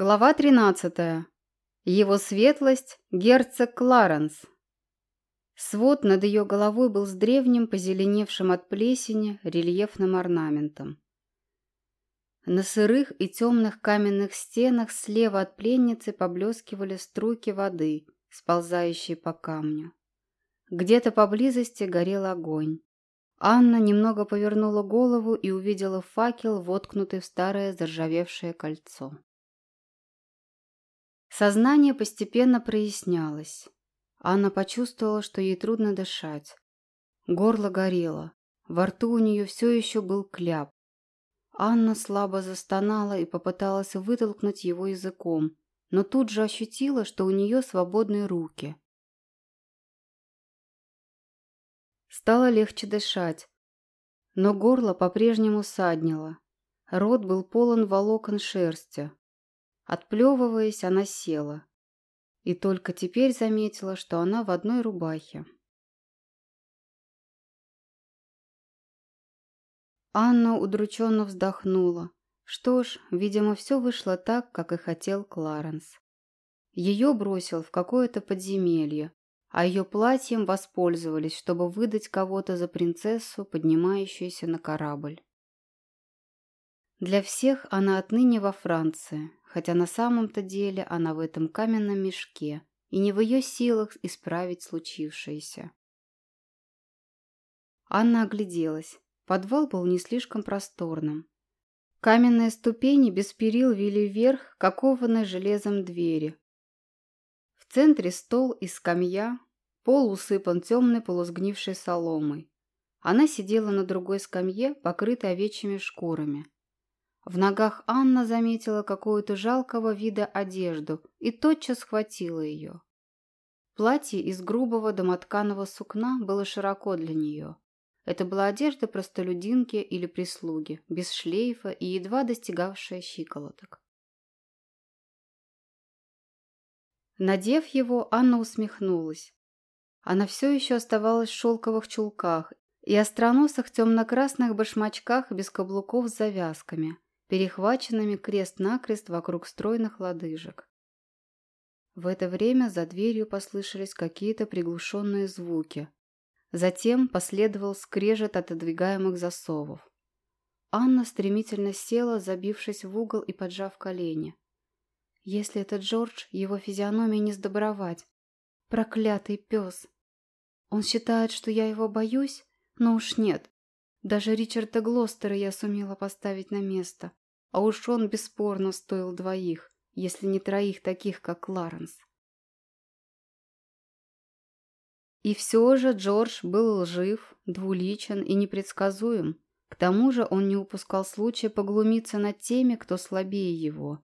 Глава 13. Его светлость – герцог Кларенс. Свод над ее головой был с древним, позеленевшим от плесени, рельефным орнаментом. На сырых и темных каменных стенах слева от пленницы поблескивали струйки воды, сползающие по камню. Где-то поблизости горел огонь. Анна немного повернула голову и увидела факел, воткнутый в старое заржавевшее кольцо. Сознание постепенно прояснялось. Анна почувствовала, что ей трудно дышать. Горло горело. Во рту у нее все еще был кляп. Анна слабо застонала и попыталась вытолкнуть его языком, но тут же ощутила, что у нее свободные руки. Стало легче дышать, но горло по-прежнему саднило. Рот был полон волокон шерсти. Отплевываясь, она села. И только теперь заметила, что она в одной рубахе. Анна удрученно вздохнула. Что ж, видимо, все вышло так, как и хотел Кларенс. Ее бросил в какое-то подземелье, а ее платьем воспользовались, чтобы выдать кого-то за принцессу, поднимающуюся на корабль. Для всех она отныне во Франции, хотя на самом-то деле она в этом каменном мешке, и не в ее силах исправить случившееся. Анна огляделась. Подвал был не слишком просторным. Каменные ступени без перил вели вверх к окованной железом двери. В центре стол и скамья, пол усыпан темной полусгнившей соломой. Она сидела на другой скамье, покрытой овечьими шкурами. В ногах Анна заметила какую-то жалкого вида одежду и тотчас схватила ее. Платье из грубого домотканого сукна было широко для нее. Это была одежда простолюдинки или прислуги, без шлейфа и едва достигавшая щиколоток. Надев его, Анна усмехнулась. Она все еще оставалась в шелковых чулках и остроносых темно-красных башмачках без каблуков с завязками – перехваченными крест-накрест вокруг стройных лодыжек. В это время за дверью послышались какие-то приглушенные звуки. Затем последовал скрежет отодвигаемых засовов. Анна стремительно села, забившись в угол и поджав колени. Если это Джордж, его физиономии не сдобровать. Проклятый пес! Он считает, что я его боюсь? Но уж нет. Даже Ричарда Глостера я сумела поставить на место. А уж он бесспорно стоил двоих, если не троих таких, как Кларенс. И все же Джордж был лжив, двуличен и непредсказуем. К тому же он не упускал случая поглумиться над теми, кто слабее его.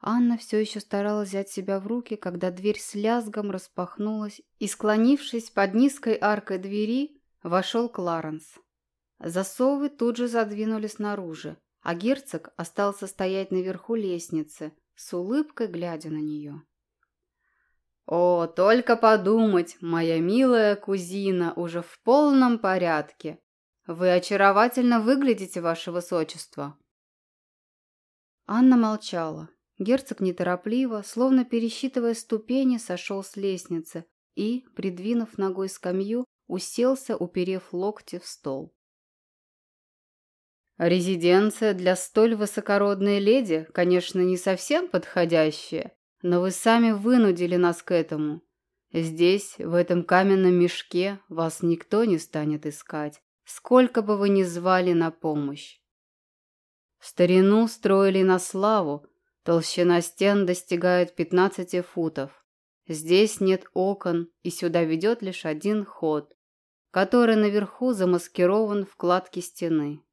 Анна все еще старалась взять себя в руки, когда дверь с лязгом распахнулась, и, склонившись под низкой аркой двери, вошел Кларенс. Засовы тут же задвинули снаружи, а герцог остался стоять наверху лестницы, с улыбкой глядя на нее. «О, только подумать, моя милая кузина уже в полном порядке. Вы очаровательно выглядите, ваше высочество». Анна молчала. Герцог неторопливо, словно пересчитывая ступени, сошел с лестницы и, придвинув ногой скамью, уселся, уперев локти в стол. Резиденция для столь высокородной леди, конечно, не совсем подходящая, но вы сами вынудили нас к этому. Здесь, в этом каменном мешке, вас никто не станет искать, сколько бы вы ни звали на помощь. Старину строили на славу, толщина стен достигает 15 футов. Здесь нет окон, и сюда ведет лишь один ход, который наверху замаскирован в кладке стены.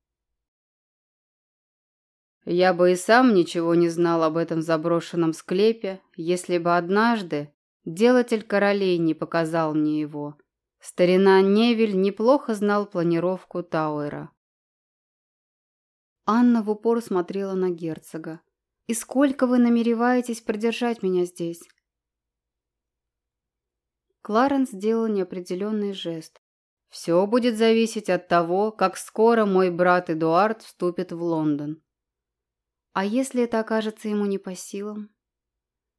Я бы и сам ничего не знал об этом заброшенном склепе, если бы однажды делатель королей не показал мне его. Старина Невель неплохо знал планировку Тауэра. Анна в упор смотрела на герцога. «И сколько вы намереваетесь продержать меня здесь?» Кларенс сделал неопределенный жест. «Все будет зависеть от того, как скоро мой брат Эдуард вступит в Лондон. А если это окажется ему не по силам?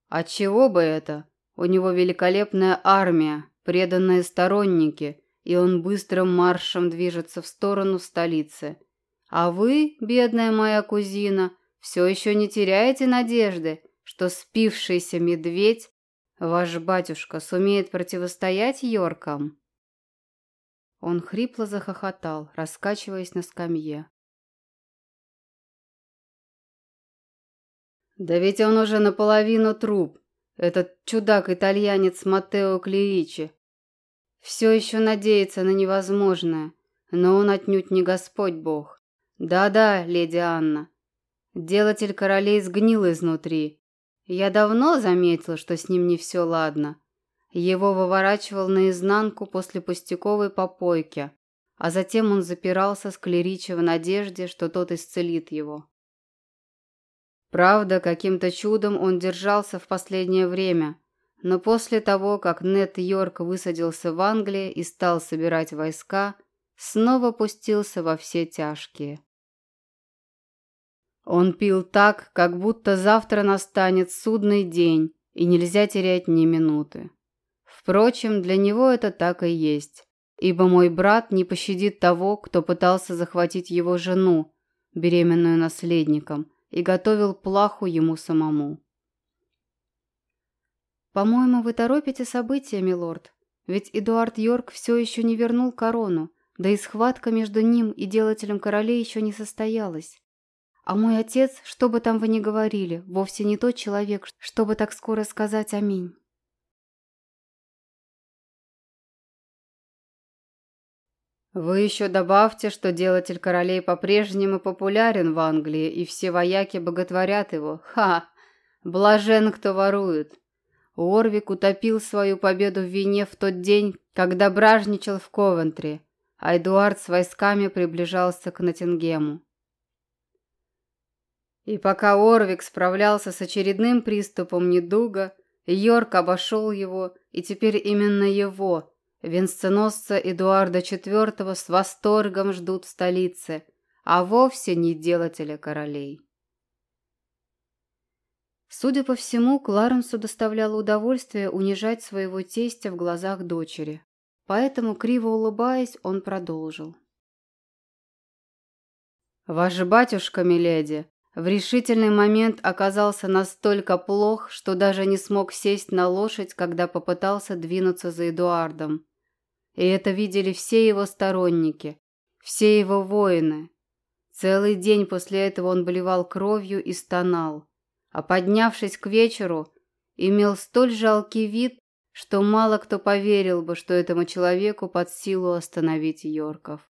Отчего бы это? У него великолепная армия, преданные сторонники, и он быстрым маршем движется в сторону столицы. А вы, бедная моя кузина, все еще не теряете надежды, что спившийся медведь, ваш батюшка, сумеет противостоять Йоркам?» Он хрипло захохотал, раскачиваясь на скамье. «Да ведь он уже наполовину труп, этот чудак-итальянец Матео Клеичи. Все еще надеется на невозможное, но он отнюдь не Господь Бог. Да-да, леди Анна, делатель королей сгнил изнутри. Я давно заметила, что с ним не все ладно. Его выворачивал наизнанку после пустяковой попойки, а затем он запирался с Клеричи в надежде, что тот исцелит его. Правда, каким-то чудом он держался в последнее время, но после того, как Нет Йорк высадился в Англии и стал собирать войска, снова пустился во все тяжкие. Он пил так, как будто завтра настанет судный день, и нельзя терять ни минуты. Впрочем, для него это так и есть, ибо мой брат не пощадит того, кто пытался захватить его жену, беременную наследником, и готовил плаху ему самому. «По-моему, вы торопите события, милорд, ведь Эдуард Йорк все еще не вернул корону, да и схватка между ним и делателем королей еще не состоялась. А мой отец, что бы там вы ни говорили, вовсе не тот человек, чтобы так скоро сказать «Аминь». Вы еще добавьте, что делатель королей по-прежнему популярен в Англии, и все вояки боготворят его. Ха! Блажен, кто ворует. Уорвик утопил свою победу в вине в тот день, когда бражничал в Ковентри, а Эдуард с войсками приближался к Ноттингему. И пока Орвик справлялся с очередным приступом недуга, Йорк обошел его, и теперь именно его – Венценосца Эдуарда IV с восторгом ждут в столице, а вовсе не делателя королей. Судя по всему, Кларенсу доставляло удовольствие унижать своего тестя в глазах дочери. Поэтому, криво улыбаясь, он продолжил. «Ваш батюшка, миледи, в решительный момент оказался настолько плох, что даже не смог сесть на лошадь, когда попытался двинуться за Эдуардом. И это видели все его сторонники, все его воины. Целый день после этого он болевал кровью и стонал, а поднявшись к вечеру, имел столь жалкий вид, что мало кто поверил бы, что этому человеку под силу остановить Йорков.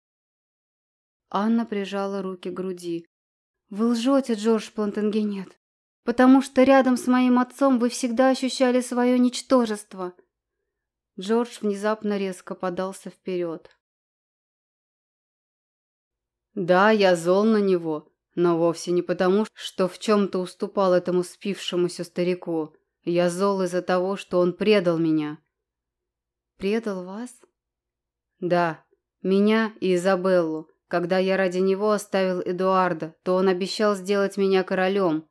Анна прижала руки к груди. «Вы лжете, Джордж Плантенгенет, потому что рядом с моим отцом вы всегда ощущали свое ничтожество. Джордж внезапно резко подался вперед. «Да, я зол на него, но вовсе не потому, что в чем-то уступал этому спившемуся старику. Я зол из-за того, что он предал меня». «Предал вас?» «Да, меня и Изабеллу. Когда я ради него оставил Эдуарда, то он обещал сделать меня королем.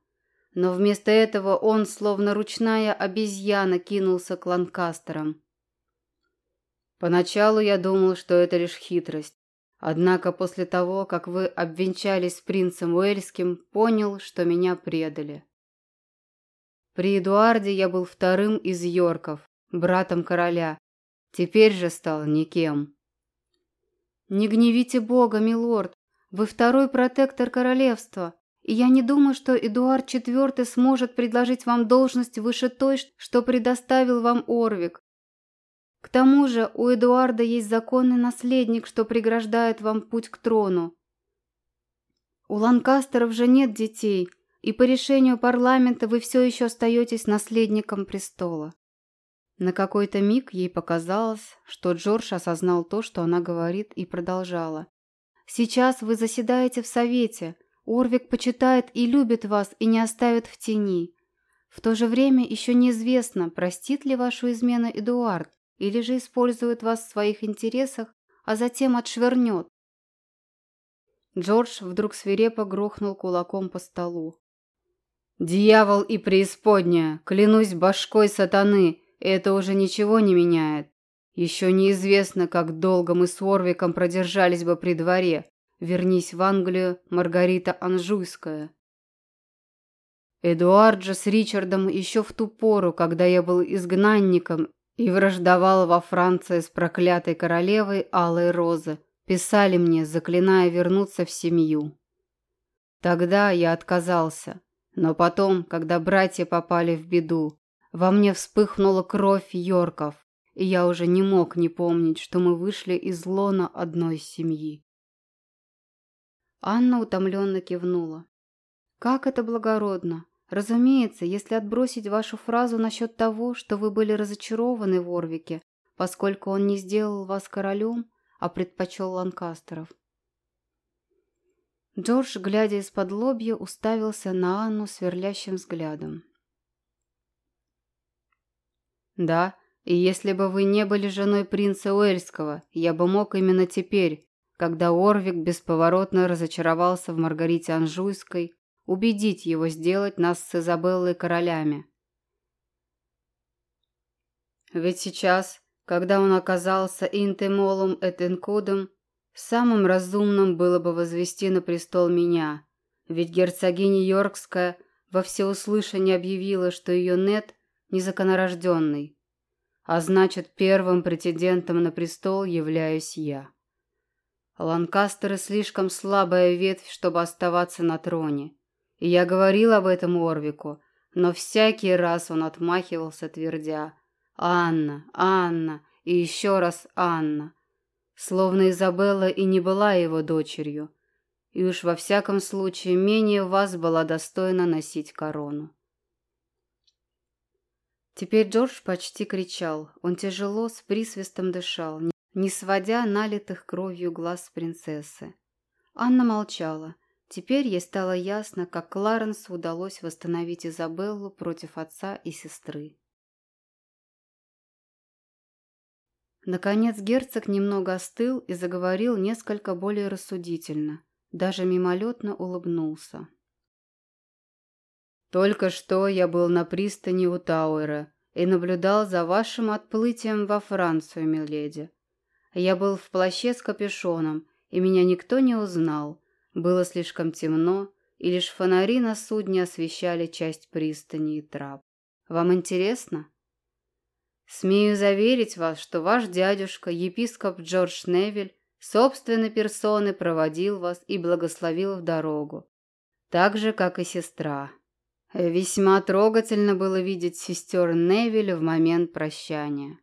Но вместо этого он, словно ручная обезьяна, кинулся к Ланкастерам. Поначалу я думал, что это лишь хитрость. Однако после того, как вы обвенчались с принцем Уэльским, понял, что меня предали. При Эдуарде я был вторым из Йорков, братом короля. Теперь же стал никем. «Не гневите Бога, милорд. Вы второй протектор королевства, и я не думаю, что Эдуард IV сможет предложить вам должность выше той, что предоставил вам Орвик. К тому же у Эдуарда есть законный наследник, что преграждает вам путь к трону. У Ланкастеров же нет детей, и по решению парламента вы все еще остаетесь наследником престола. На какой-то миг ей показалось, что Джордж осознал то, что она говорит, и продолжала. «Сейчас вы заседаете в совете. Орвик почитает и любит вас и не оставит в тени. В то же время еще неизвестно, простит ли вашу измену Эдуард или же использует вас в своих интересах, а затем отшвырнет. Джордж вдруг свирепо грохнул кулаком по столу. Дьявол и преисподняя, клянусь башкой сатаны, это уже ничего не меняет. Еще неизвестно, как долго мы с Орвиком продержались бы при дворе. Вернись в Англию, Маргарита Анжуйская. Эдуард же с Ричардом еще в ту пору, когда я был изгнанником и враждовал во Франции с проклятой королевой Алой Розы, писали мне, заклиная вернуться в семью. Тогда я отказался, но потом, когда братья попали в беду, во мне вспыхнула кровь Йорков, и я уже не мог не помнить, что мы вышли из лона одной семьи. Анна утомленно кивнула. «Как это благородно! Разумеется, если отбросить вашу фразу насчет того, что вы были разочарованы в Орвике, поскольку он не сделал вас королем, а предпочел Ланкастеров». Джордж, глядя из-под лобья, уставился на Анну сверлящим взглядом. «Да, и если бы вы не были женой принца Уэльского, я бы мог именно теперь, когда Орвик бесповоротно разочаровался в Маргарите Анжуйской, убедить его сделать нас с Изабеллой королями. Ведь сейчас, когда он оказался интемолом инкудом, самым разумным было бы возвести на престол меня, ведь герцогиня Йоркская во всеуслышание объявила, что ее нет незаконорожденный а значит, первым претендентом на престол являюсь я. Ланкастеры слишком слабая ветвь, чтобы оставаться на троне. Я говорил об этом Орвику, но всякий раз он отмахивался, твердя «Анна, Анна» и еще раз «Анна», словно Изабелла и не была его дочерью, и уж во всяком случае менее вас была достойна носить корону. Теперь Джордж почти кричал. Он тяжело, с присвистом дышал, не сводя налитых кровью глаз принцессы. Анна молчала. Теперь ей стало ясно, как Кларенсу удалось восстановить Изабеллу против отца и сестры. Наконец герцог немного остыл и заговорил несколько более рассудительно, даже мимолетно улыбнулся. Только что я был на пристани у Тауэра и наблюдал за вашим отплытием во Францию, миледи. Я был в плаще с капюшоном, и меня никто не узнал. Было слишком темно, и лишь фонари на судне освещали часть пристани и трап. Вам интересно? Смею заверить вас, что ваш дядюшка, епископ Джордж Невиль, собственной персоны проводил вас и благословил в дорогу, так же, как и сестра. Весьма трогательно было видеть сестер Невилля в момент прощания.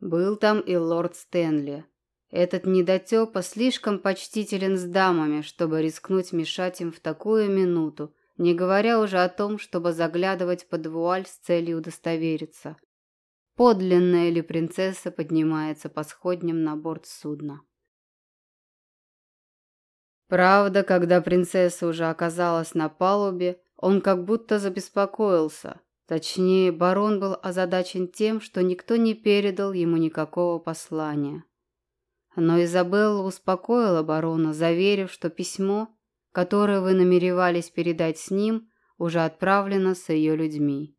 Был там и лорд Стэнли. Этот недотепа слишком почтителен с дамами, чтобы рискнуть мешать им в такую минуту, не говоря уже о том, чтобы заглядывать под вуаль с целью удостовериться. Подлинная ли принцесса поднимается по сходням на борт судна. Правда, когда принцесса уже оказалась на палубе, он как будто забеспокоился. Точнее, барон был озадачен тем, что никто не передал ему никакого послания. Но Изабелла успокоила барона, заверив, что письмо, которое вы намеревались передать с ним, уже отправлено с ее людьми.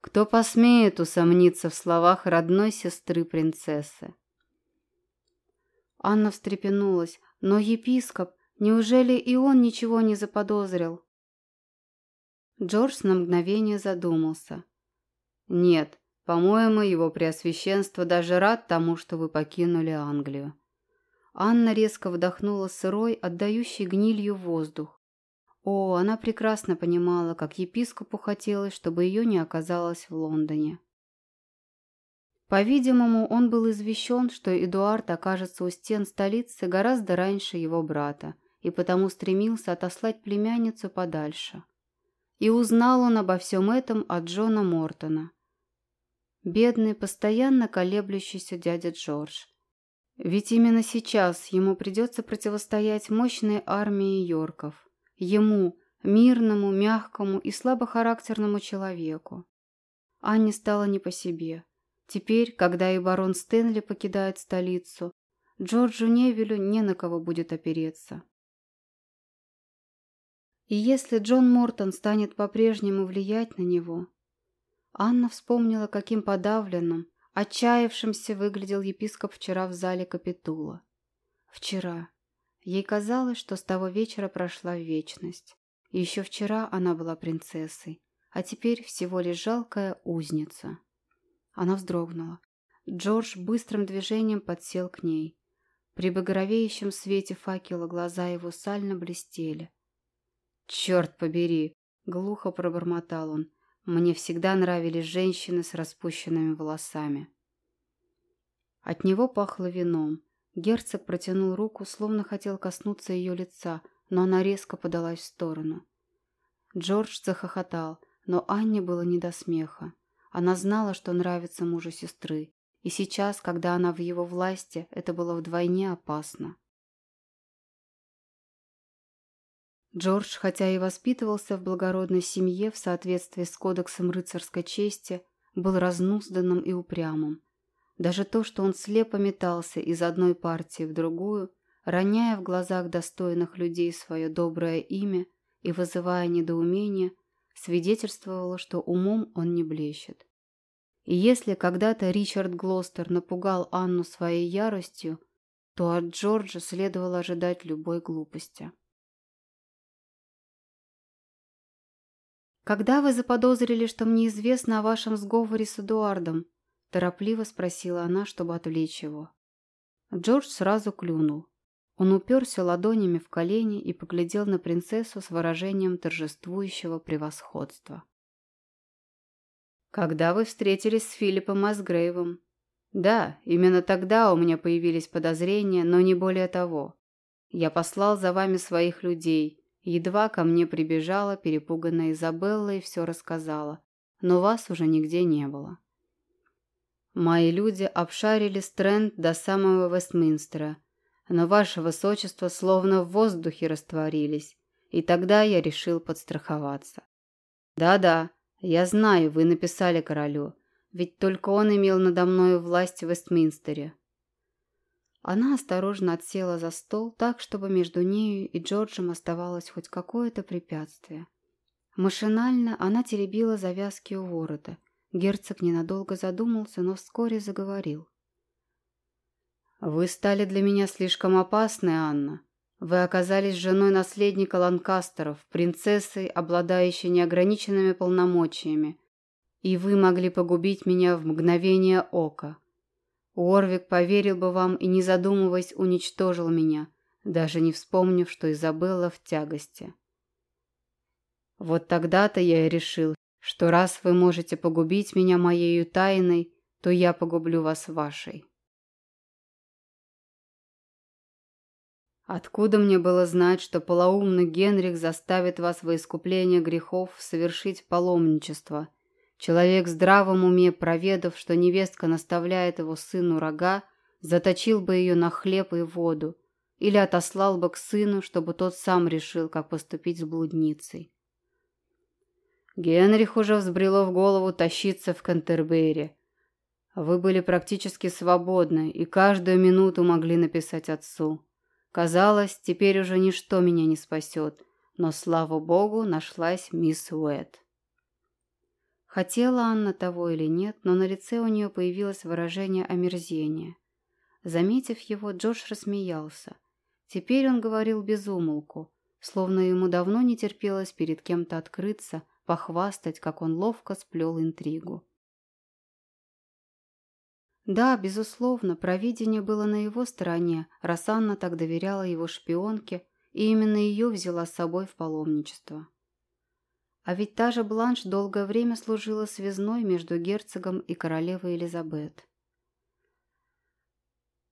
Кто посмеет усомниться в словах родной сестры принцессы? Анна встрепенулась. Но епископ, неужели и он ничего не заподозрил? Джордж на мгновение задумался. «Нет, по-моему, его преосвященство даже рад тому, что вы покинули Англию». Анна резко вдохнула сырой, отдающий гнилью воздух. О, она прекрасно понимала, как епископу хотелось, чтобы ее не оказалось в Лондоне. По-видимому, он был извещен, что Эдуард окажется у стен столицы гораздо раньше его брата, и потому стремился отослать племянницу подальше. И узнал он обо всем этом от Джона Мортона. Бедный, постоянно колеблющийся дядя Джордж. Ведь именно сейчас ему придется противостоять мощной армии Йорков. Ему, мирному, мягкому и слабохарактерному человеку. Анне стало не по себе. Теперь, когда и барон Стэнли покидает столицу, Джорджу Невилю не на кого будет опереться. И если Джон Мортон станет по-прежнему влиять на него... Анна вспомнила, каким подавленным, отчаявшимся выглядел епископ вчера в зале капитула. Вчера. Ей казалось, что с того вечера прошла вечность. И еще вчера она была принцессой, а теперь всего лишь жалкая узница. Она вздрогнула. Джордж быстрым движением подсел к ней. При багровеющем свете факела глаза его сально блестели. «Черт побери!» — глухо пробормотал он. «Мне всегда нравились женщины с распущенными волосами». От него пахло вином. Герцог протянул руку, словно хотел коснуться ее лица, но она резко подалась в сторону. Джордж захохотал, но Анне было не до смеха. Она знала, что нравится мужу сестры, и сейчас, когда она в его власти, это было вдвойне опасно. Джордж, хотя и воспитывался в благородной семье в соответствии с кодексом рыцарской чести, был разнузданным и упрямым. Даже то, что он слепо метался из одной партии в другую, роняя в глазах достойных людей свое доброе имя и вызывая недоумение, свидетельствовало, что умом он не блещет. И если когда-то Ричард Глостер напугал Анну своей яростью, то от Джорджа следовало ожидать любой глупости. «Когда вы заподозрили, что мне известно о вашем сговоре с Эдуардом?» – торопливо спросила она, чтобы отвлечь его. Джордж сразу клюнул. Он уперся ладонями в колени и поглядел на принцессу с выражением торжествующего превосходства. «Когда вы встретились с Филиппом Асгрейвом?» «Да, именно тогда у меня появились подозрения, но не более того. Я послал за вами своих людей, Едва ко мне прибежала перепуганная Изабелла и все рассказала, но вас уже нигде не было. Мои люди обшарили Стрэнд до самого Вестминстера, но ваше высочество словно в воздухе растворились, и тогда я решил подстраховаться. Да-да, я знаю, вы написали королю, ведь только он имел надо мною власть в Вестминстере. Она осторожно отсела за стол так, чтобы между нею и Джорджем оставалось хоть какое-то препятствие. Машинально она теребила завязки у ворота. Герцог ненадолго задумался, но вскоре заговорил. «Вы стали для меня слишком опасны, Анна. Вы оказались женой наследника Ланкастеров, принцессой, обладающей неограниченными полномочиями, и вы могли погубить меня в мгновение ока. Уорвик поверил бы вам и, не задумываясь, уничтожил меня, даже не вспомнив, что Изабелла в тягости. Вот тогда-то я и решил, что раз вы можете погубить меня моею тайной, то я погублю вас вашей. Откуда мне было знать, что полоумный Генрих заставит вас во искупление грехов совершить паломничество – Человек в здравом уме, проведав, что невестка наставляет его сыну рога, заточил бы ее на хлеб и воду или отослал бы к сыну, чтобы тот сам решил, как поступить с блудницей. Генрих уже взбрело в голову тащиться в Кантербери. Вы были практически свободны и каждую минуту могли написать отцу. Казалось, теперь уже ничто меня не спасет, но, слава богу, нашлась мисс Уэт. Хотела Анна того или нет, но на лице у нее появилось выражение омерзения. Заметив его, Джордж рассмеялся. Теперь он говорил без умолку, словно ему давно не терпелось перед кем-то открыться, похвастать, как он ловко сплел интригу. Да, безусловно, провидение было на его стороне, раз Анна так доверяла его шпионке, и именно ее взяла с собой в паломничество. А ведь та же Бланш долгое время служила связной между герцогом и королевой Элизабет.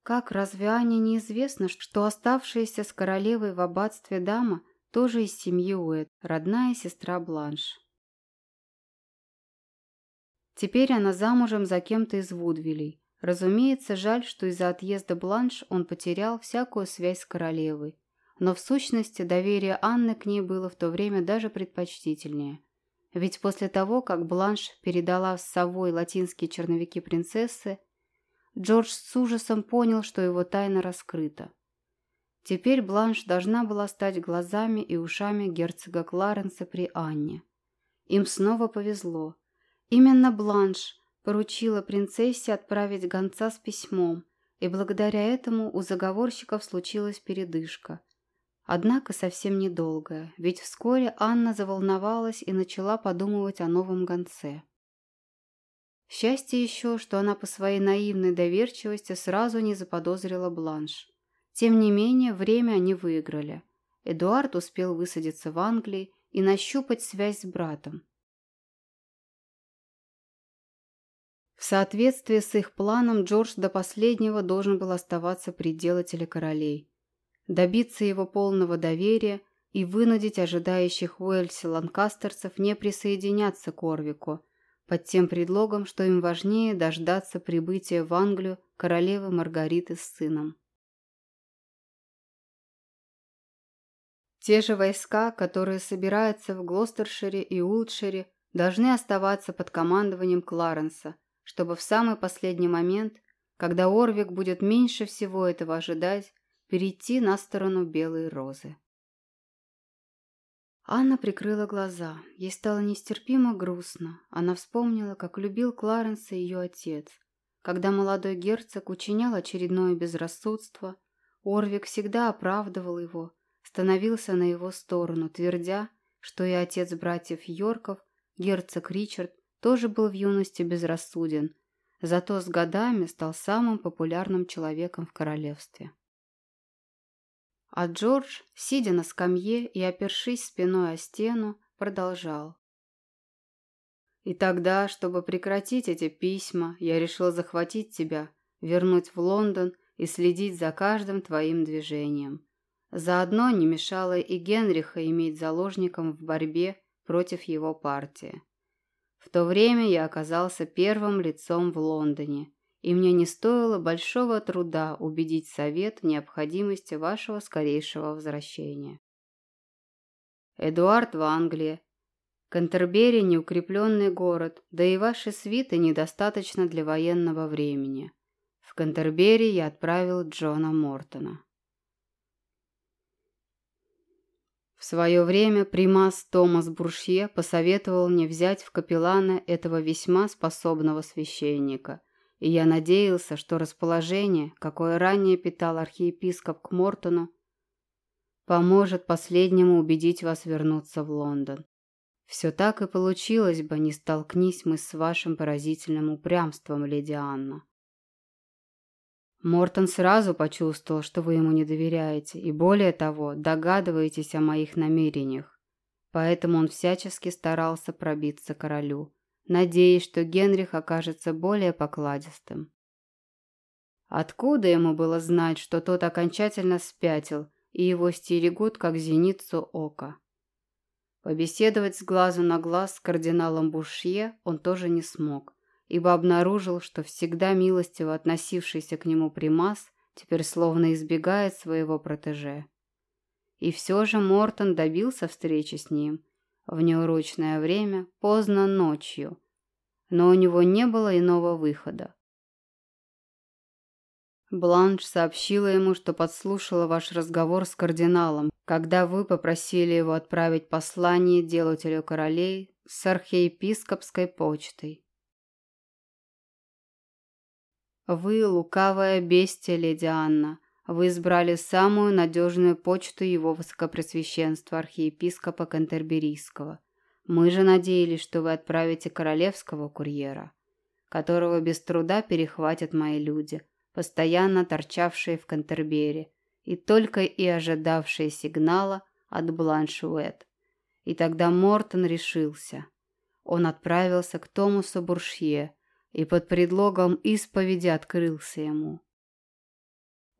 Как разве Ане неизвестно, что оставшаяся с королевой в аббатстве дама тоже из семьи Уэт, родная сестра Бланш? Теперь она замужем за кем-то из Вудвилей. Разумеется, жаль, что из-за отъезда Бланш он потерял всякую связь с королевой, но в сущности доверие Анны к ней было в то время даже предпочтительнее. Ведь после того, как Бланш передала с совой латинские черновики принцессы, Джордж с ужасом понял, что его тайна раскрыта. Теперь Бланш должна была стать глазами и ушами герцога Кларенса при Анне. Им снова повезло. Именно Бланш поручила принцессе отправить гонца с письмом, и благодаря этому у заговорщиков случилась передышка. Однако совсем недолгая, ведь вскоре Анна заволновалась и начала подумывать о новом гонце. Счастье еще, что она по своей наивной доверчивости сразу не заподозрила Бланш. Тем не менее, время они выиграли. Эдуард успел высадиться в Англии и нащупать связь с братом. В соответствии с их планом, Джордж до последнего должен был оставаться при королей, добиться его полного доверия и вынудить ожидающих в Уэльсе ланкастерцев не присоединяться к Орвику – под тем предлогом, что им важнее дождаться прибытия в Англию королевы Маргариты с сыном. Те же войска, которые собираются в Глостершире и Ултшире, должны оставаться под командованием Кларенса, чтобы в самый последний момент, когда Орвик будет меньше всего этого ожидать, перейти на сторону Белой Розы. Анна прикрыла глаза. Ей стало нестерпимо грустно. Она вспомнила, как любил Кларенса ее отец. Когда молодой герцог учинял очередное безрассудство, Орвик всегда оправдывал его, становился на его сторону, твердя, что и отец братьев Йорков, герцог Ричард, тоже был в юности безрассуден, зато с годами стал самым популярным человеком в королевстве. А Джордж, сидя на скамье и опершись спиной о стену, продолжал. «И тогда, чтобы прекратить эти письма, я решил захватить тебя, вернуть в Лондон и следить за каждым твоим движением. Заодно не мешало и Генриха иметь заложником в борьбе против его партии. В то время я оказался первым лицом в Лондоне и мне не стоило большого труда убедить совет в необходимости вашего скорейшего возвращения. Эдуард в Англии. Кантербери – неукрепленный город, да и ваши свиты недостаточно для военного времени. В Кантербери я отправил Джона Мортона. В свое время примас Томас Буршье посоветовал мне взять в капеллана этого весьма способного священника – и я надеялся, что расположение, какое ранее питал архиепископ к Мортону, поможет последнему убедить вас вернуться в Лондон. Все так и получилось бы, не столкнись мы с вашим поразительным упрямством, леди Анна. Мортон сразу почувствовал, что вы ему не доверяете, и более того, догадываетесь о моих намерениях. Поэтому он всячески старался пробиться королю надеясь, что Генрих окажется более покладистым. Откуда ему было знать, что тот окончательно спятил, и его стерегут, как зеницу ока? Побеседовать с глазу на глаз с кардиналом Бушье он тоже не смог, ибо обнаружил, что всегда милостиво относившийся к нему примас теперь словно избегает своего протеже. И все же Мортон добился встречи с ним – в неурочное время, поздно ночью, но у него не было иного выхода. Бланш сообщила ему, что подслушала ваш разговор с кардиналом, когда вы попросили его отправить послание делателю королей с архиепископской почтой. Вы лукавая бестия, леди Анна. Вы избрали самую надежную почту его высокопресвященства архиепископа Кантерберийского. Мы же надеялись, что вы отправите королевского курьера, которого без труда перехватят мои люди, постоянно торчавшие в Кантербере и только и ожидавшие сигнала от Бланшуэт. И тогда Мортон решился. Он отправился к Томасу Буршье и под предлогом исповеди открылся ему.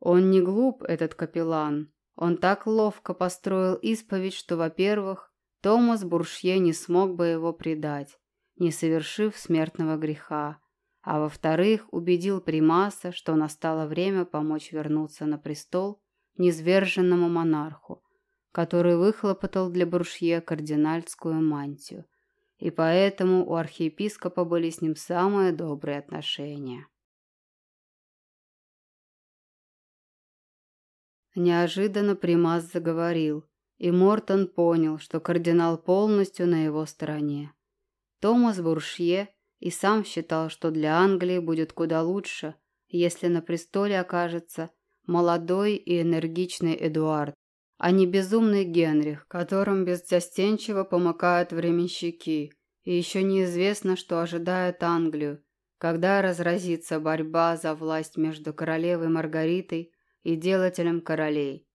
Он не глуп, этот капеллан. Он так ловко построил исповедь, что, во-первых, Томас Буршье не смог бы его предать, не совершив смертного греха, а во-вторых, убедил Примаса, что настало время помочь вернуться на престол низверженному монарху, который выхлопотал для Буршье кардинальскую мантию, и поэтому у архиепископа были с ним самые добрые отношения. Неожиданно Примас заговорил, и Мортон понял, что кардинал полностью на его стороне. Томас Буршье и сам считал, что для Англии будет куда лучше, если на престоле окажется молодой и энергичный Эдуард, а не безумный Генрих, которым беззастенчиво помыкают временщики, и еще неизвестно, что ожидает Англию, когда разразится борьба за власть между королевой Маргаритой и делателем королей.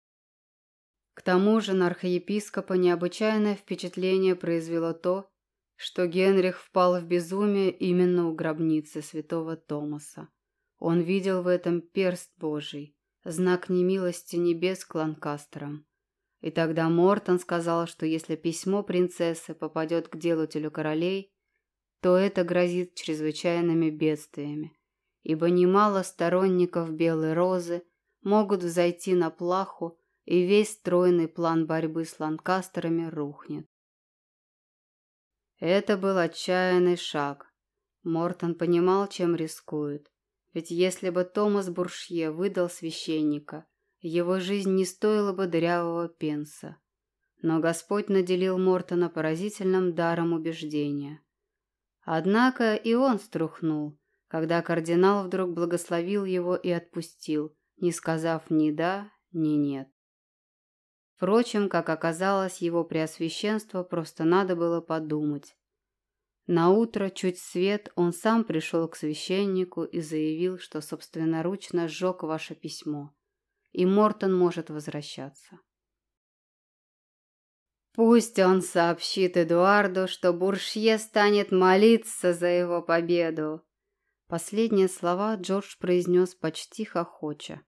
К тому же на архиепископа необычайное впечатление произвело то, что Генрих впал в безумие именно у гробницы святого Томаса. Он видел в этом перст Божий, знак немилости небес к Ланкастерам. И тогда Мортон сказал, что если письмо принцессы попадет к делателю королей, то это грозит чрезвычайными бедствиями, ибо немало сторонников Белой Розы могут взойти на плаху, и весь стройный план борьбы с Ланкастерами рухнет. Это был отчаянный шаг. Мортон понимал, чем рискует. Ведь если бы Томас Буршье выдал священника, его жизнь не стоила бы дырявого пенса. Но Господь наделил Мортона поразительным даром убеждения. Однако и он струхнул, когда кардинал вдруг благословил его и отпустил, не сказав ни да, ни нет. Впрочем, как оказалось, его преосвященство просто надо было подумать. На утро чуть свет он сам пришел к священнику и заявил, что собственноручно сжег ваше письмо, и Мортон может возвращаться. Пусть он сообщит Эдуарду, что Буршье станет молиться за его победу. Последние слова Джордж произнес почти хохоча.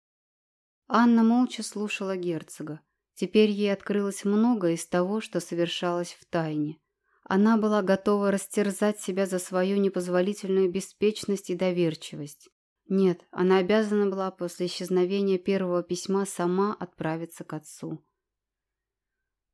Анна молча слушала герцога. Теперь ей открылось многое из того, что совершалось в тайне. Она была готова растерзать себя за свою непозволительную беспечность и доверчивость. Нет, она обязана была после исчезновения первого письма сама отправиться к отцу.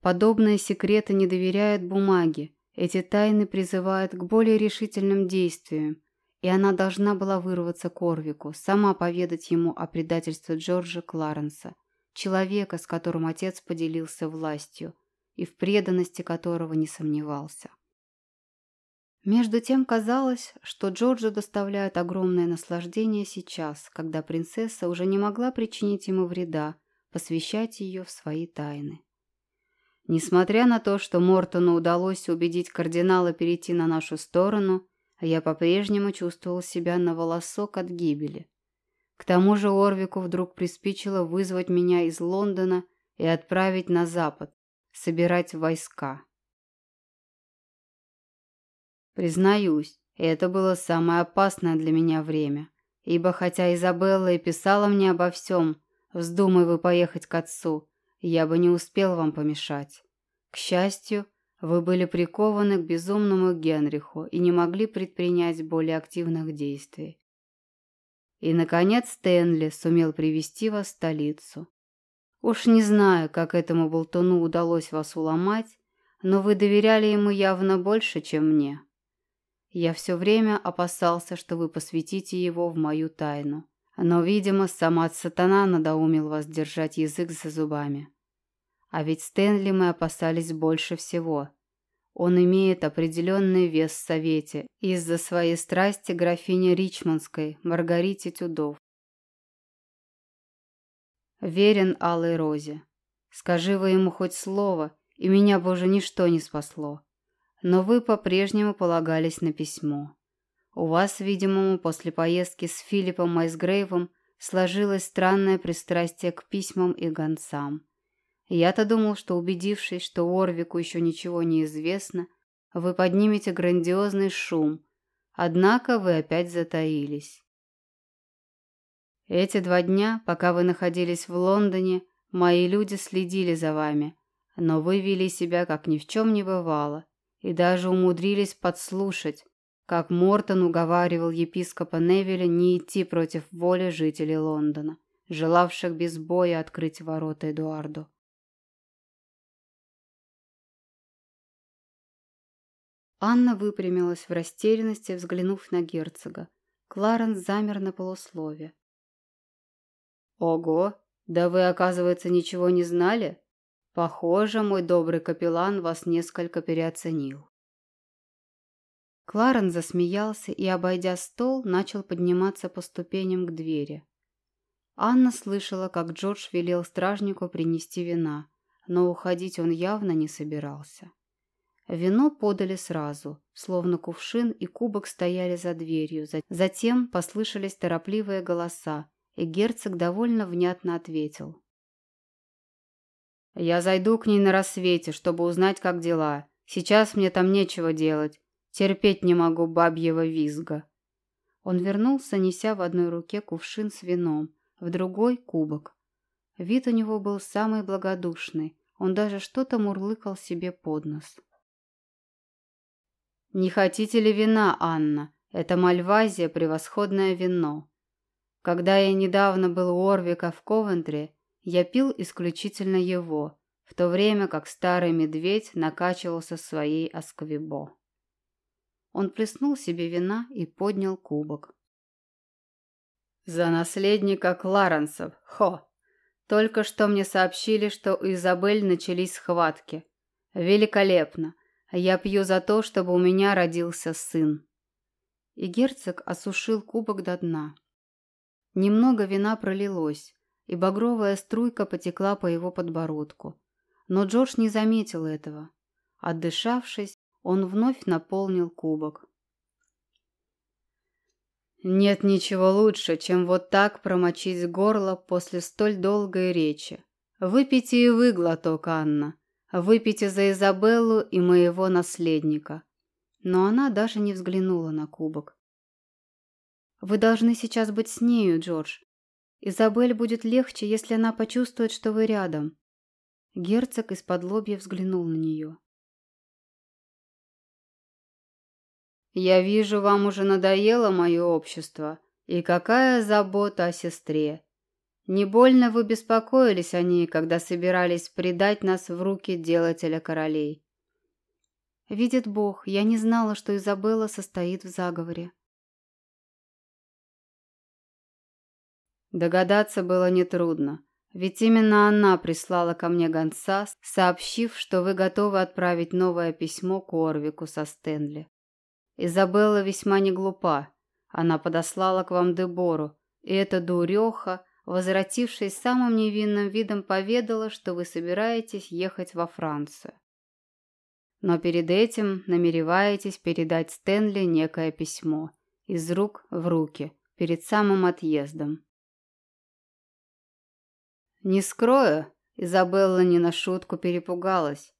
Подобные секреты не доверяют бумаге. Эти тайны призывают к более решительным действиям, и она должна была вырваться к Орвику, сама поведать ему о предательстве Джорджа Кларенса, человека, с которым отец поделился властью и в преданности которого не сомневался. Между тем казалось, что Джорджу доставляет огромное наслаждение сейчас, когда принцесса уже не могла причинить ему вреда, посвящать ее в свои тайны. Несмотря на то, что Мортону удалось убедить кардинала перейти на нашу сторону, я по-прежнему чувствовал себя на волосок от гибели. К тому же Орвику вдруг приспичило вызвать меня из Лондона и отправить на запад, собирать войска. Признаюсь, это было самое опасное для меня время, ибо хотя Изабелла и писала мне обо всем, вздумай вы поехать к отцу, я бы не успел вам помешать. К счастью, вы были прикованы к безумному Генриху и не могли предпринять более активных действий. И, наконец, Стэнли сумел привести вас в столицу. Уж не знаю, как этому болтуну удалось вас уломать, но вы доверяли ему явно больше, чем мне. Я все время опасался, что вы посвятите его в мою тайну. Но, видимо, сама сатана надоумил вас держать язык за зубами. А ведь Стэнли мы опасались больше всего. Он имеет определенный вес в Совете из-за своей страсти графине Ричмондской, Маргарите Тюдов. Верен Алой Розе. Скажи вы ему хоть слово, и меня бы уже ничто не спасло. Но вы по-прежнему полагались на письмо. У вас, видимо, после поездки с Филиппом Майсгрейвом сложилось странное пристрастие к письмам и гонцам. Я-то думал, что убедившись, что Орвику еще ничего не известно, вы поднимете грандиозный шум, однако вы опять затаились. Эти два дня, пока вы находились в Лондоне, мои люди следили за вами, но вы вели себя, как ни в чем не бывало, и даже умудрились подслушать, как Мортон уговаривал епископа Невеля не идти против воли жителей Лондона, желавших без боя открыть ворота Эдуарду. Анна выпрямилась в растерянности, взглянув на герцога. Кларенс замер на полуслове. «Ого! Да вы, оказывается, ничего не знали? Похоже, мой добрый капеллан вас несколько переоценил. Кларен засмеялся и, обойдя стол, начал подниматься по ступеням к двери. Анна слышала, как Джордж велел стражнику принести вина, но уходить он явно не собирался. Вино подали сразу, словно кувшин и кубок стояли за дверью. Затем послышались торопливые голоса, и герцог довольно внятно ответил. «Я зайду к ней на рассвете, чтобы узнать, как дела. Сейчас мне там нечего делать. Терпеть не могу бабьего визга». Он вернулся, неся в одной руке кувшин с вином, в другой – кубок. Вид у него был самый благодушный, он даже что-то мурлыкал себе под нос. «Не хотите ли вина, Анна? Это Мальвазия – превосходное вино. Когда я недавно был у Орвика в Ковентре, я пил исключительно его, в то время как старый медведь накачивался своей асквибо. Он плеснул себе вина и поднял кубок. «За наследника Кларенсов! Хо! Только что мне сообщили, что у Изабель начались схватки. Великолепно! Я пью за то, чтобы у меня родился сын!» И герцог осушил кубок до дна. Немного вина пролилось, и багровая струйка потекла по его подбородку. Но Джордж не заметил этого. Отдышавшись, он вновь наполнил кубок. Нет ничего лучше, чем вот так промочить горло после столь долгой речи. Выпейте и вы глоток, Анна. Выпейте за Изабеллу и моего наследника. Но она даже не взглянула на кубок. Вы должны сейчас быть с нею, Джордж. Изабель будет легче, если она почувствует, что вы рядом. Герцог из-под лобья взглянул на нее. Я вижу, вам уже надоело мое общество. И какая забота о сестре. Не больно вы беспокоились о ней, когда собирались предать нас в руки делателя королей. Видит Бог, я не знала, что Изабелла состоит в заговоре. Догадаться было нетрудно, ведь именно она прислала ко мне гонца, сообщив, что вы готовы отправить новое письмо к со Стэнли. Изабелла весьма не глупа. Она подослала к вам Дебору, и эта дуреха, возвратившись самым невинным видом, поведала, что вы собираетесь ехать во Францию. Но перед этим намереваетесь передать Стэнли некое письмо из рук в руки перед самым отъездом. Не скрою, Изабелла не на шутку перепугалась.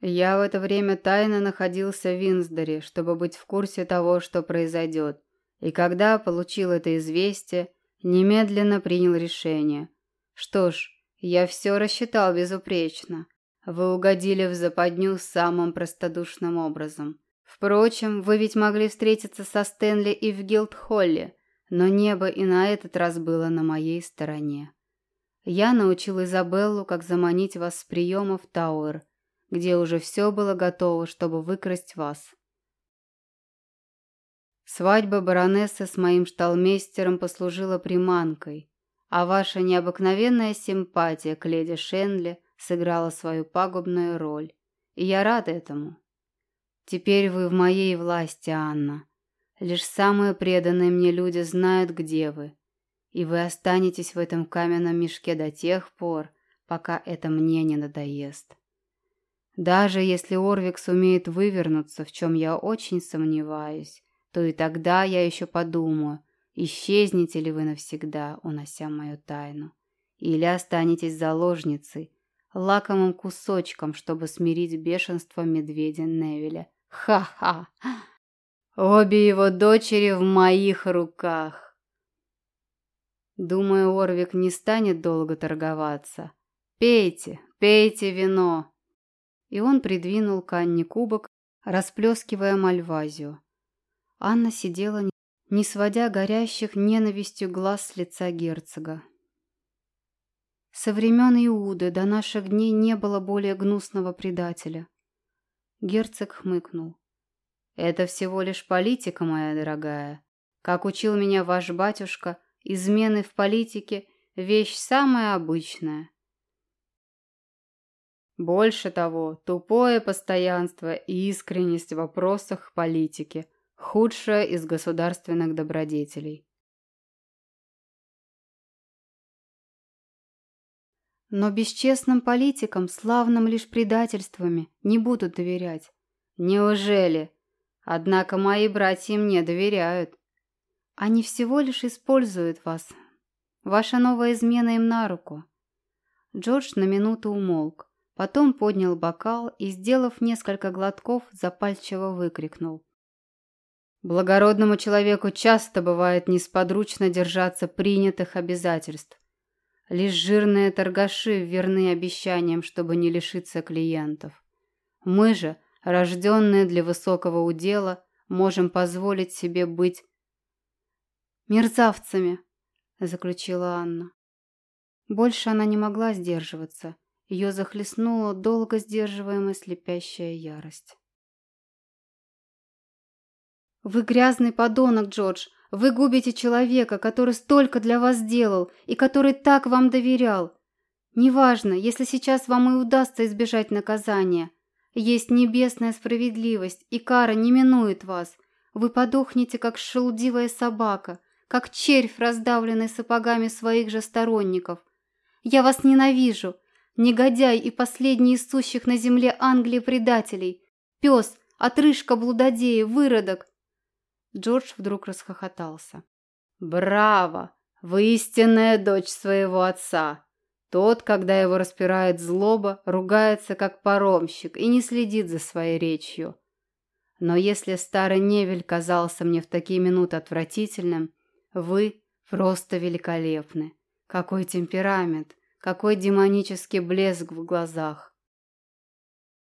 Я в это время тайно находился в Винсдоре, чтобы быть в курсе того, что произойдет, и когда получил это известие, немедленно принял решение. Что ж, я все рассчитал безупречно. Вы угодили в западню самым простодушным образом. Впрочем, вы ведь могли встретиться со Стэнли и в Гилдхолле, но небо и на этот раз было на моей стороне. Я научил Изабеллу, как заманить вас с приема в Тауэр, где уже все было готово, чтобы выкрасть вас. Свадьба баронессы с моим шталмейстером послужила приманкой, а ваша необыкновенная симпатия к леди Шенли сыграла свою пагубную роль, и я рад этому. Теперь вы в моей власти, Анна. Лишь самые преданные мне люди знают, где вы, и вы останетесь в этом каменном мешке до тех пор, пока это мне не надоест. Даже если Орвик сумеет вывернуться, в чем я очень сомневаюсь, то и тогда я еще подумаю, исчезнете ли вы навсегда, унося мою тайну, или останетесь заложницей, лакомым кусочком, чтобы смирить бешенство медведя Невеля. Ха-ха! Обе его дочери в моих руках. Думаю, Орвик не станет долго торговаться. Пейте, пейте вино и он придвинул к Анне кубок, расплескивая мальвазию. Анна сидела, не сводя горящих ненавистью глаз с лица герцога. Со времен Иуды до наших дней не было более гнусного предателя. Герцог хмыкнул. «Это всего лишь политика, моя дорогая. Как учил меня ваш батюшка, измены в политике Вещь самая обычная. Больше того, тупое постоянство и искренность в вопросах политики – худшее из государственных добродетелей. Но бесчестным политикам, славным лишь предательствами, не будут доверять. Неужели? Однако мои братья мне доверяют. Они всего лишь используют вас. Ваша новая измена им на руку. Джордж на минуту умолк, потом поднял бокал и, сделав несколько глотков, запальчиво выкрикнул. Благородному человеку часто бывает несподручно держаться принятых обязательств. Лишь жирные торгаши верны обещаниям, чтобы не лишиться клиентов. Мы же, рожденные для высокого удела, можем позволить себе быть мерзавцами, заключила Анна. Больше она не могла сдерживаться. Ее захлестнула долго сдерживаемая слепящая ярость. «Вы грязный подонок, Джордж. Вы губите человека, который столько для вас сделал и который так вам доверял. Неважно, если сейчас вам и удастся избежать наказания. Есть небесная справедливость, и кара не минует вас. Вы подохнете, как шелудивая собака, как червь, раздавленный сапогами своих же сторонников. Я вас ненавижу, негодяй и последний из сущих на земле Англии предателей. Пес, отрыжка блудодея, выродок. Джордж вдруг расхохотался. «Браво! Вы истинная дочь своего отца!» Тот, когда его распирает злоба, ругается как паромщик и не следит за своей речью. Но если старый Невель казался мне в такие минуты отвратительным, вы просто великолепны. Какой темперамент, какой демонический блеск в глазах.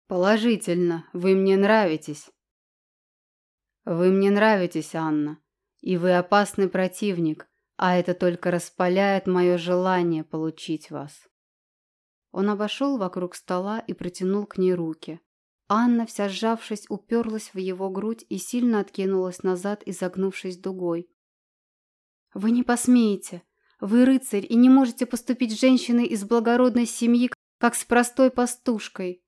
Положительно, вы мне нравитесь. Вы мне нравитесь, Анна, и вы опасный противник, а это только распаляет мое желание получить вас. Он обошел вокруг стола и протянул к ней руки. Анна, вся сжавшись, уперлась в его грудь и сильно откинулась назад, изогнувшись дугой. «Вы не посмеете! Вы рыцарь и не можете поступить с женщиной из благородной семьи, как с простой пастушкой!»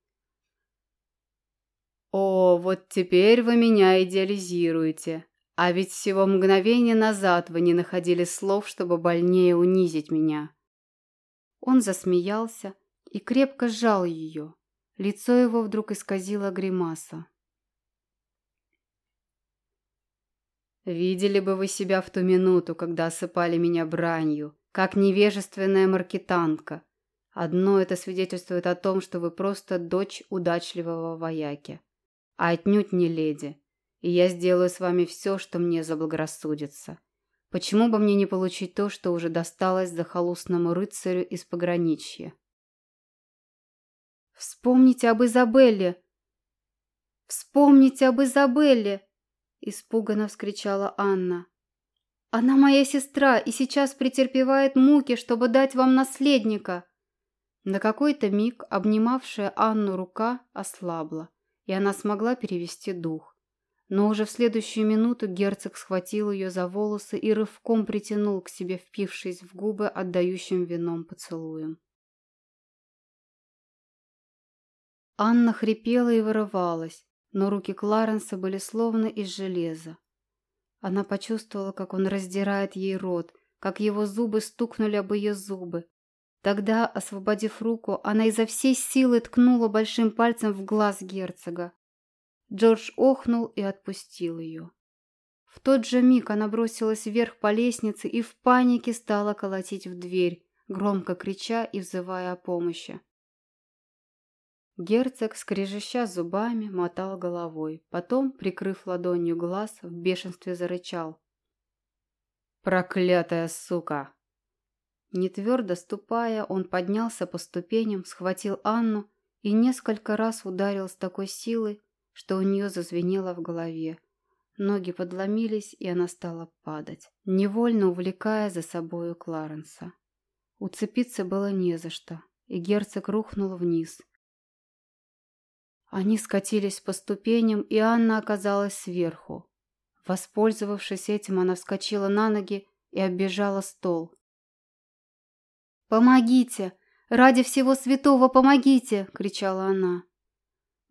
«О, вот теперь вы меня идеализируете. А ведь всего мгновение назад вы не находили слов, чтобы больнее унизить меня». Он засмеялся и крепко сжал ее. Лицо его вдруг исказило гримаса. «Видели бы вы себя в ту минуту, когда осыпали меня бранью, как невежественная маркетантка. Одно это свидетельствует о том, что вы просто дочь удачливого вояки а отнюдь не леди. И я сделаю с вами все, что мне заблагорассудится. Почему бы мне не получить то, что уже досталось захолустному рыцарю из пограничья? «Вспомните об Изабелле! Вспомните об Изабелле!» Испуганно вскричала Анна. «Она моя сестра и сейчас претерпевает муки, чтобы дать вам наследника!» На какой-то миг обнимавшая Анну рука ослабла и она смогла перевести дух. Но уже в следующую минуту герцог схватил ее за волосы и рывком притянул к себе, впившись в губы отдающим вином поцелуем. Анна хрипела и вырывалась, но руки Кларенса были словно из железа. Она почувствовала, как он раздирает ей рот, как его зубы стукнули об ее зубы, Тогда, освободив руку, она изо всей силы ткнула большим пальцем в глаз герцога. Джордж охнул и отпустил ее. В тот же миг она бросилась вверх по лестнице и в панике стала колотить в дверь, громко крича и взывая о помощи. Герцог, скрежеща зубами, мотал головой, потом, прикрыв ладонью глаз, в бешенстве зарычал. «Проклятая сука!» Не твердо ступая, он поднялся по ступеням, схватил Анну и несколько раз ударил с такой силой, что у нее зазвенело в голове. Ноги подломились, и она стала падать, невольно увлекая за собою Кларенса. Уцепиться было не за что, и герцог рухнул вниз. Они скатились по ступеням, и Анна оказалась сверху. Воспользовавшись этим, она вскочила на ноги и оббежала стол. «Помогите! Ради всего святого помогите!» – кричала она.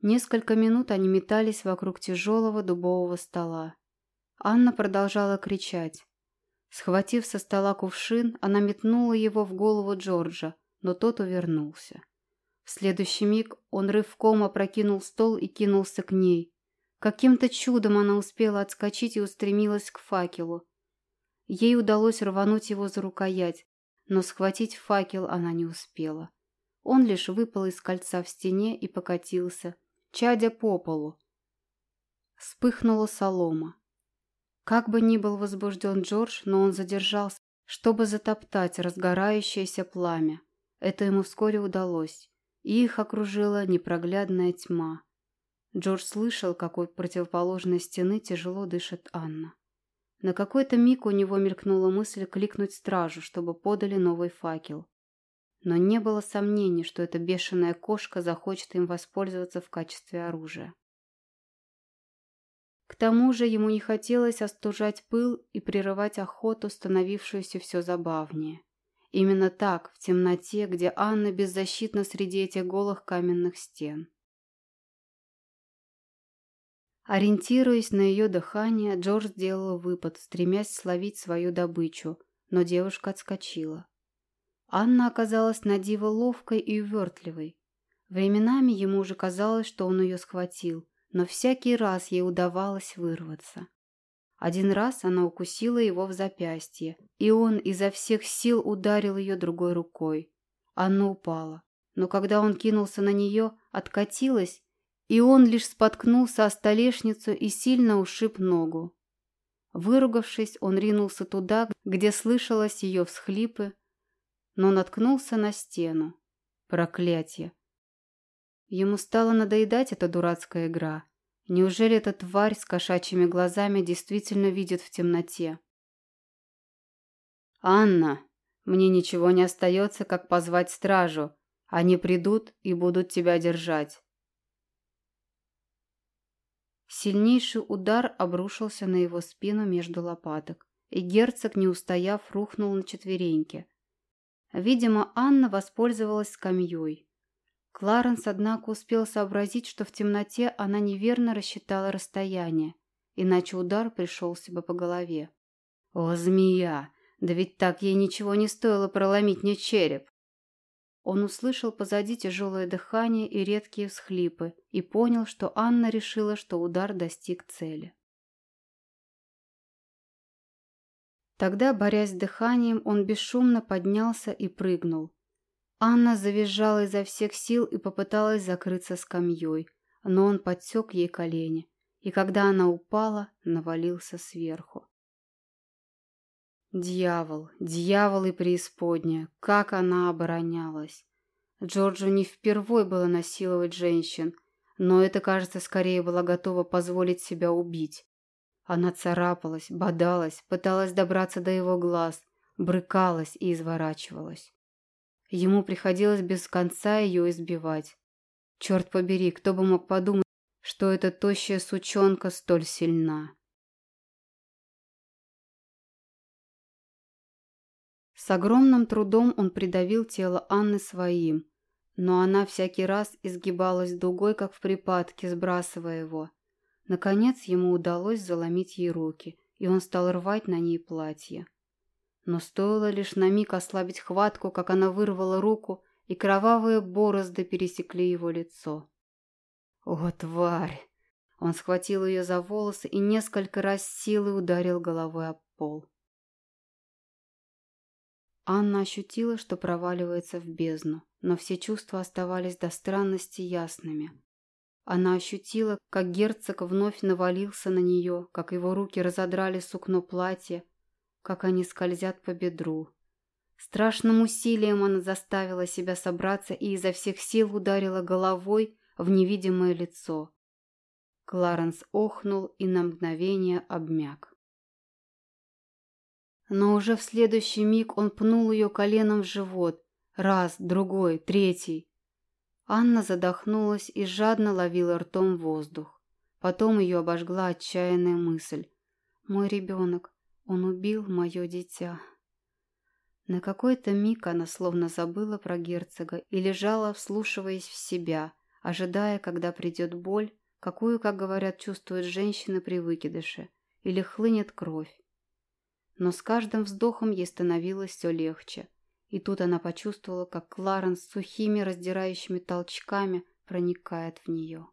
Несколько минут они метались вокруг тяжелого дубового стола. Анна продолжала кричать. Схватив со стола кувшин, она метнула его в голову Джорджа, но тот увернулся. В следующий миг он рывком опрокинул стол и кинулся к ней. Каким-то чудом она успела отскочить и устремилась к факелу. Ей удалось рвануть его за рукоять, но схватить факел она не успела. Он лишь выпал из кольца в стене и покатился, чадя по полу. Вспыхнула солома. Как бы ни был возбужден Джордж, но он задержался, чтобы затоптать разгорающееся пламя. Это ему вскоре удалось, и их окружила непроглядная тьма. Джордж слышал, как у противоположной стены тяжело дышит Анна. На какой-то миг у него мелькнула мысль кликнуть стражу, чтобы подали новый факел. Но не было сомнений, что эта бешеная кошка захочет им воспользоваться в качестве оружия. К тому же ему не хотелось остужать пыл и прерывать охоту, становившуюся все забавнее. Именно так, в темноте, где Анна беззащитна среди этих голых каменных стен. Ориентируясь на ее дыхание, Джордж сделал выпад, стремясь словить свою добычу, но девушка отскочила. Анна оказалась на диво ловкой и увертливой. Временами ему уже казалось, что он ее схватил, но всякий раз ей удавалось вырваться. Один раз она укусила его в запястье, и он изо всех сил ударил ее другой рукой. Анна упала, но когда он кинулся на нее, откатилась, и он лишь споткнулся о столешницу и сильно ушиб ногу. Выругавшись, он ринулся туда, где слышалось ее всхлипы, но наткнулся на стену. Проклятье! Ему стало надоедать эта дурацкая игра. Неужели эта тварь с кошачьими глазами действительно видит в темноте? «Анна, мне ничего не остается, как позвать стражу. Они придут и будут тебя держать». Сильнейший удар обрушился на его спину между лопаток, и герцог, не устояв, рухнул на четвереньки. Видимо, Анна воспользовалась скамьей. Кларенс, однако, успел сообразить, что в темноте она неверно рассчитала расстояние, иначе удар пришелся бы по голове. «О, змея! Да ведь так ей ничего не стоило проломить мне череп!» Он услышал позади тяжелое дыхание и редкие всхлипы и понял, что Анна решила, что удар достиг цели. Тогда, борясь с дыханием, он бесшумно поднялся и прыгнул. Анна завизжала изо всех сил и попыталась закрыться скамьей, но он подсек ей колени, и когда она упала, навалился сверху. Дьявол, дьявол и преисподняя, как она оборонялась. Джорджу не впервой было насиловать женщин, но это, кажется, скорее была готова позволить себя убить. Она царапалась, бодалась, пыталась добраться до его глаз, брыкалась и изворачивалась. Ему приходилось без конца ее избивать. Черт побери, кто бы мог подумать, что эта тощая сучонка столь сильна. С огромным трудом он придавил тело Анны своим, но она всякий раз изгибалась дугой, как в припадке, сбрасывая его. Наконец ему удалось заломить ей руки, и он стал рвать на ней платье. Но стоило лишь на миг ослабить хватку, как она вырвала руку, и кровавые борозды пересекли его лицо. «О, тварь!» Он схватил ее за волосы и несколько раз силой ударил головой об пол. Анна ощутила, что проваливается в бездну, но все чувства оставались до странности ясными. Она ощутила, как герцог вновь навалился на нее, как его руки разодрали сукно платья, как они скользят по бедру. Страшным усилием она заставила себя собраться и изо всех сил ударила головой в невидимое лицо. Кларенс охнул и на мгновение обмяк. Но уже в следующий миг он пнул ее коленом в живот. Раз, другой, третий. Анна задохнулась и жадно ловила ртом воздух. Потом ее обожгла отчаянная мысль. «Мой ребенок, он убил мое дитя». На какой-то миг она словно забыла про герцога и лежала, вслушиваясь в себя, ожидая, когда придет боль, какую, как говорят, чувствуют женщины при выкидыше, или хлынет кровь. Но с каждым вздохом ей становилось все легче, и тут она почувствовала, как Кларенс сухими раздирающими толчками проникает в нее.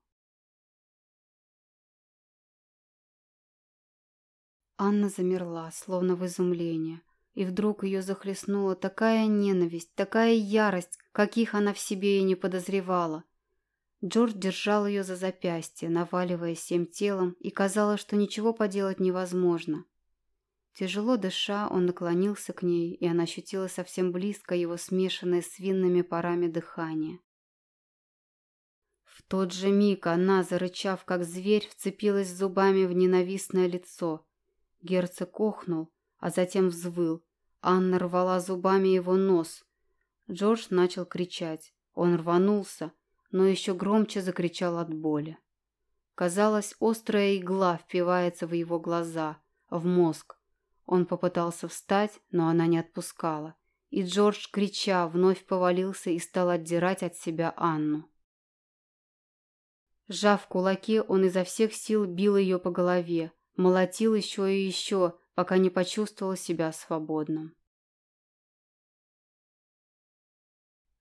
Анна замерла, словно в изумлении. И вдруг ее захлестнула такая ненависть, такая ярость, каких она в себе и не подозревала. Джордж держал ее за запястье, наваливаясь всем телом, и казалось, что ничего поделать невозможно. Тяжело дыша, он наклонился к ней, и она ощутила совсем близко его смешанное с винными парами дыхание. В тот же миг она, зарычав как зверь, вцепилась зубами в ненавистное лицо. Герцог охнул, а затем взвыл. Анна рвала зубами его нос. Джордж начал кричать. Он рванулся, но еще громче закричал от боли. Казалось, острая игла впивается в его глаза, в мозг. Он попытался встать, но она не отпускала. И Джордж, крича, вновь повалился и стал отдирать от себя Анну. Сжав кулаки, он изо всех сил бил ее по голове, молотил еще и еще, пока не почувствовал себя свободным.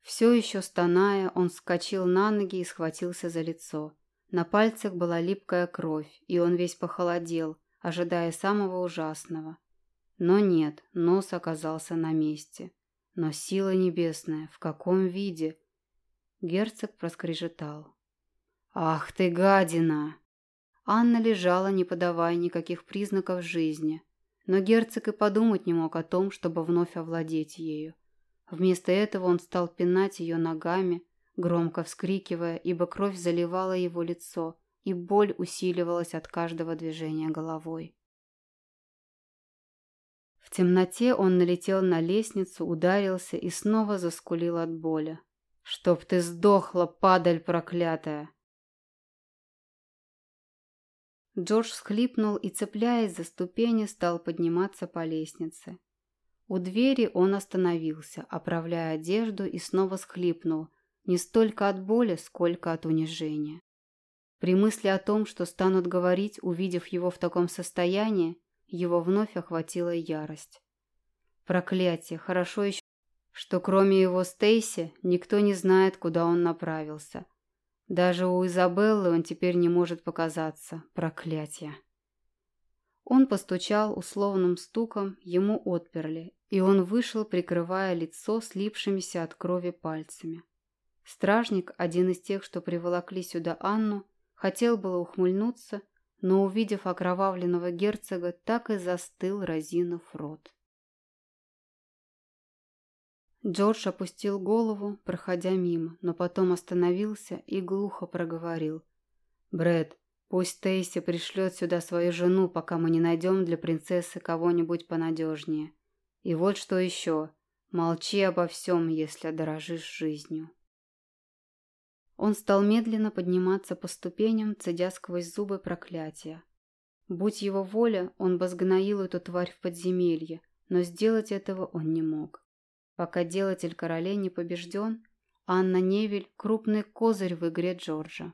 Все еще стоная, он вскочил на ноги и схватился за лицо. На пальцах была липкая кровь, и он весь похолодел, ожидая самого ужасного. Но нет, нос оказался на месте. Но сила небесная, в каком виде? Герцог проскрежетал. «Ах ты, гадина!» Анна лежала, не подавая никаких признаков жизни, но герцог и подумать не мог о том, чтобы вновь овладеть ею. Вместо этого он стал пинать ее ногами, громко вскрикивая, ибо кровь заливала его лицо, и боль усиливалась от каждого движения головой. В темноте он налетел на лестницу, ударился и снова заскулил от боли. «Чтоб ты сдохла, падаль проклятая!» Джордж схлипнул и, цепляясь за ступени, стал подниматься по лестнице. У двери он остановился, оправляя одежду и снова схлипнул, не столько от боли, сколько от унижения. При мысли о том, что станут говорить, увидев его в таком состоянии, его вновь охватила ярость. Проклятие, хорошо еще, что кроме его Стейси никто не знает, куда он направился. Даже у Изабеллы он теперь не может показаться. Проклятие. Он постучал условным стуком, ему отперли, и он вышел, прикрывая лицо слипшимися от крови пальцами. Стражник, один из тех, что приволокли сюда Анну, хотел было ухмыльнуться, но, увидев окровавленного герцога, так и застыл, разинув рот. Джордж опустил голову, проходя мимо, но потом остановился и глухо проговорил. «Брэд, пусть Тейси пришлет сюда свою жену, пока мы не найдем для принцессы кого-нибудь понадежнее. И вот что еще. Молчи обо всем, если дорожишь жизнью». Он стал медленно подниматься по ступеням, цедя сквозь зубы проклятия. Будь его воля, он бы сгноил эту тварь в подземелье, но сделать этого он не мог. Пока делатель королей не побежден, Анна Невель – крупный козырь в игре Джорджа.